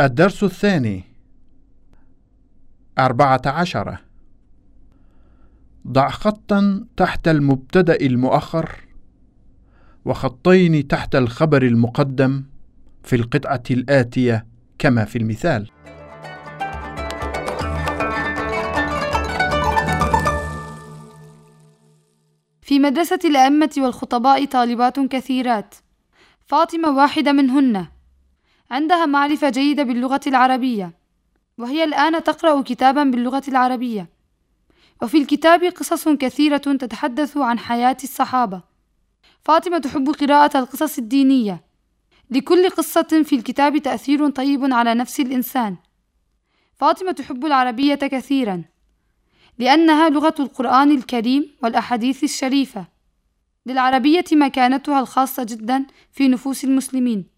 الدرس الثاني. أربعة عشر. ضع خطا تحت المبتدأ المؤخر وخطين تحت الخبر المقدم في القطعة الآتية كما في المثال. في مدرسة الأئمة والخطباء طالبات كثيرات. فاطمة واحدة منهن. عندها معرفة جيدة باللغة العربية وهي الآن تقرأ كتابا باللغة العربية. وفي الكتاب قصص كثيرة تتحدث عن حياة الصحابة. فاطمة تحب قراءة القصص الدينية. لكل قصة في الكتاب تأثير طيب على نفس الإنسان. فاطمة تحب العربية كثيرا لأنها لغة القرآن الكريم والأحاديث الشريفة. للعربية مكانتها الخاصة جدا في نفوس المسلمين.